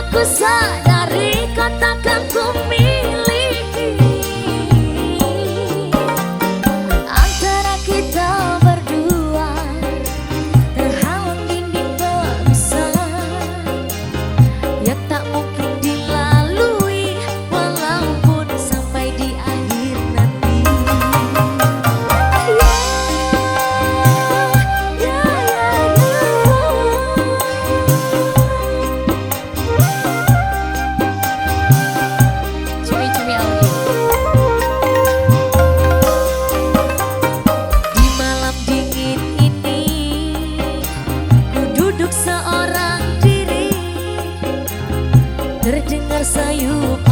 aku saja terdengar sayup